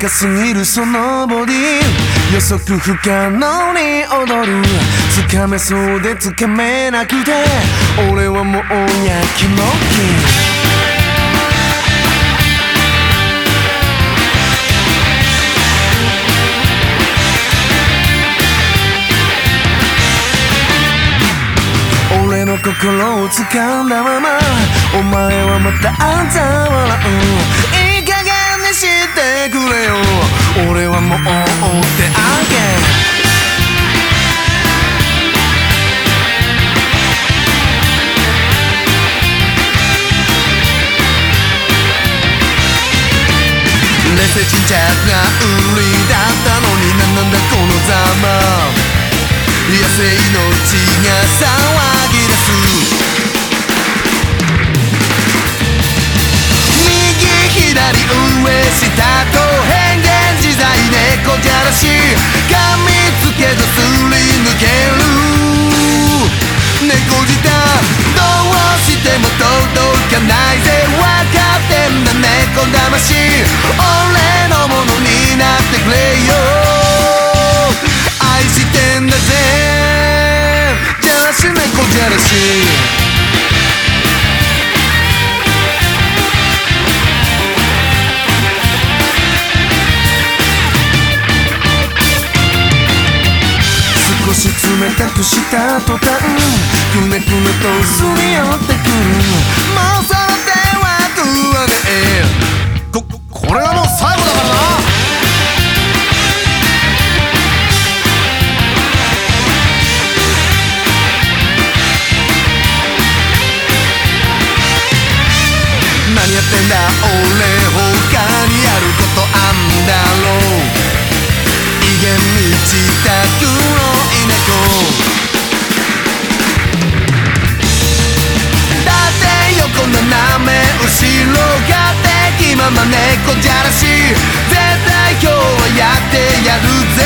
かすぎるそのボディ予測不可能に踊るつかめそうでつかめなくて俺はもうやきもき俺の心を掴んだままお前はまたあんた笑うくれよ。俺はもう追ってあげ。冷静沈着な売りだったのになんなんだこのざま。野生の噛みつけずすり抜ける。猫舌どうしても届かないぜ。分かってんだ。猫魂俺のものになってくれよ。愛してんだぜ。じゃらし猫じゃらし。冷たくした途端くねくねとすり寄ってくるもうその手は食わねえここれはもう最後だからな何やってんだ？俺敵まま猫じゃらし絶対今日はやってやるぜ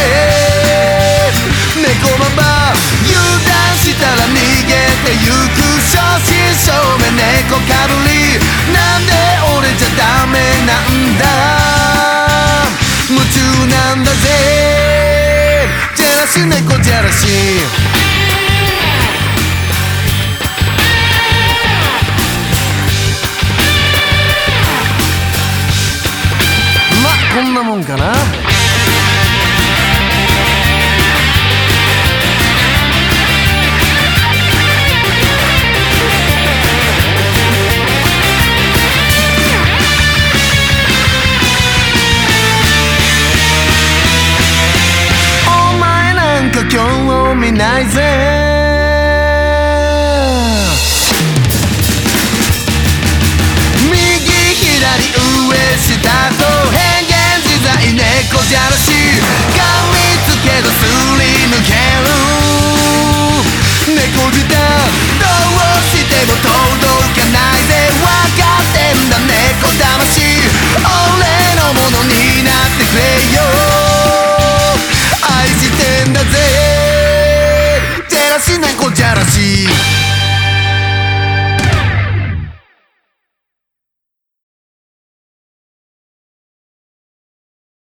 猫ババ油断したら逃げてゆく正真正銘猫かぶりなんで俺じゃダメなんだ夢中なんだぜじゃらし猫じゃらしじゃらしい